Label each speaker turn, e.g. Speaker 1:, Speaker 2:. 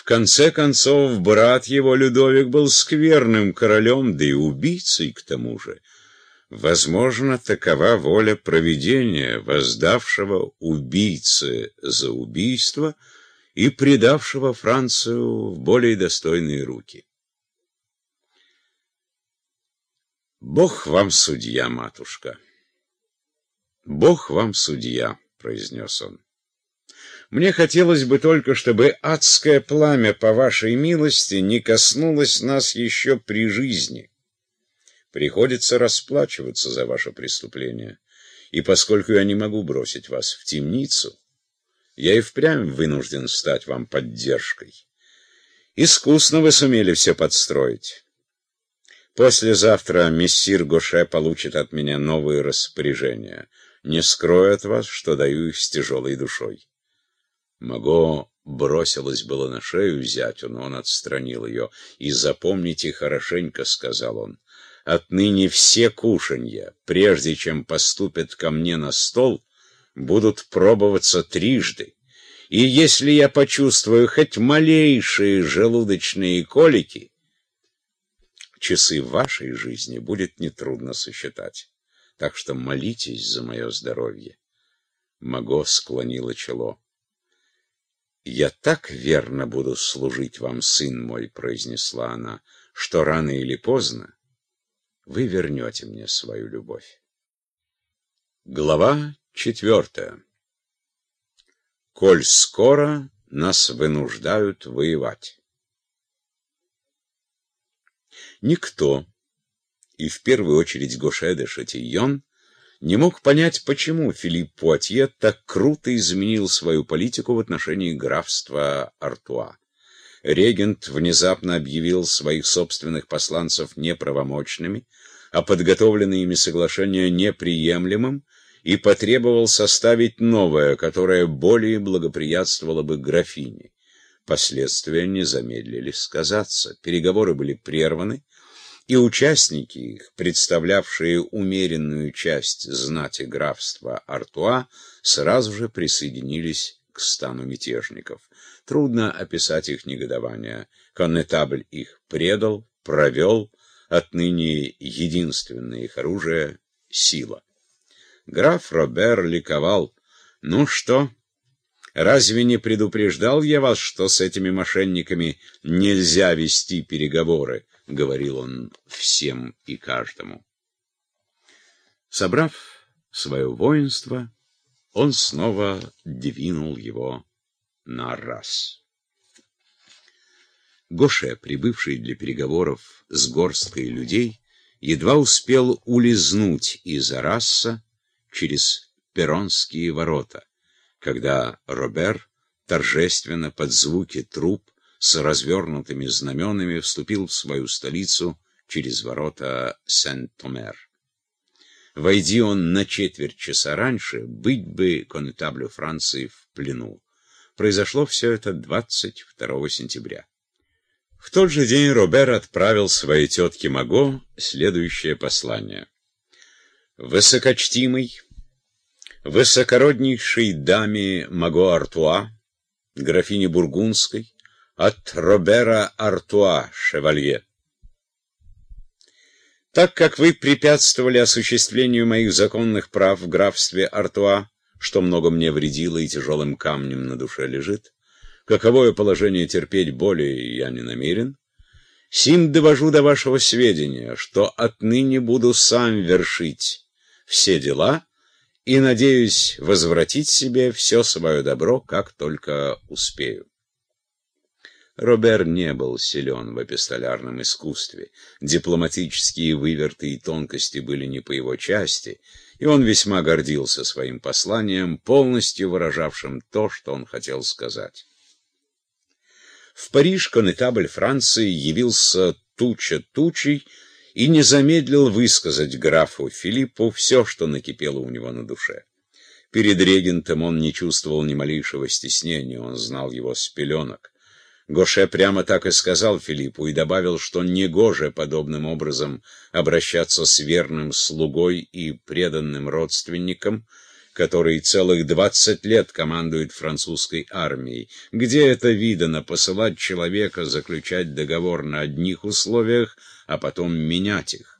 Speaker 1: В конце концов, брат его, Людовик, был скверным королем, да и убийцей к тому же. Возможно, такова воля провидения, воздавшего убийце за убийство и предавшего Францию в более достойные руки. «Бог вам судья, матушка!» «Бог вам судья», — произнес он. «Мне хотелось бы только, чтобы адское пламя, по вашей милости, не коснулось нас еще при жизни. Приходится расплачиваться за ваше преступление, и поскольку я не могу бросить вас в темницу, я и впрямь вынужден стать вам поддержкой. Искусно вы сумели все подстроить». Послезавтра мессир Гоше получит от меня новые распоряжения. Не скрою от вас, что даю их с тяжелой душой. Маго бросилась было на шею зятю, но он отстранил ее. «И запомните хорошенько», — сказал он, — «отныне все кушанья, прежде чем поступят ко мне на стол, будут пробоваться трижды. И если я почувствую хоть малейшие желудочные колики, часы вашей жизни будет нетрудно сосчитать. Так что молитесь за мое здоровье. Маго склонила чело. «Я так верно буду служить вам, сын мой», — произнесла она, — «что рано или поздно вы вернете мне свою любовь». Глава четвертая. «Коль скоро нас вынуждают воевать». Никто, и в первую очередь Гоше де Шатийон, не мог понять, почему Филипп Пуатье так круто изменил свою политику в отношении графства Артуа. Регент внезапно объявил своих собственных посланцев неправомочными, а подготовленное ими соглашение неприемлемым, и потребовал составить новое, которое более благоприятствовало бы графине. Последствия не замедлили сказаться. Переговоры были прерваны, и участники их, представлявшие умеренную часть знати графства Артуа, сразу же присоединились к стану мятежников. Трудно описать их негодование. Коннетабль их предал, провел, отныне единственное их оружие — сила. Граф Робер ликовал. «Ну что, разве не предупреждал я вас, что с этими мошенниками нельзя вести переговоры?» — говорил он всем и каждому. Собрав свое воинство, он снова двинул его на раз. Гоше, прибывший для переговоров с горсткой людей, едва успел улизнуть из Арасса через Перронские ворота, когда Робер торжественно под звуки труп с развернутыми знаменами вступил в свою столицу через ворота Сент-Томер. Войди он на четверть часа раньше, быть бы конетаблю Франции в плену. Произошло все это 22 сентября. В тот же день Робер отправил своей тетке Маго следующее послание. «Высокочтимый, высокороднейшей даме Маго Артуа, графине Бургундской, от Робера Артуа, шевалье. Так как вы препятствовали осуществлению моих законных прав в графстве Артуа, что много мне вредило и тяжелым камнем на душе лежит, каковое положение терпеть более я не намерен, сим довожу до вашего сведения, что отныне буду сам вершить все дела и надеюсь возвратить себе все свое добро, как только успею. Робер не был силен в эпистолярном искусстве. Дипломатические выверты и тонкости были не по его части, и он весьма гордился своим посланием, полностью выражавшим то, что он хотел сказать. В Париж конетабль Франции явился туча тучей и не замедлил высказать графу Филиппу все, что накипело у него на душе. Перед регентом он не чувствовал ни малейшего стеснения, он знал его с пеленок. Гоше прямо так и сказал Филиппу и добавил, что негоже подобным образом обращаться с верным слугой и преданным родственником, который целых двадцать лет командует французской армией. Где это видано посылать человека заключать договор на одних условиях, а потом менять их?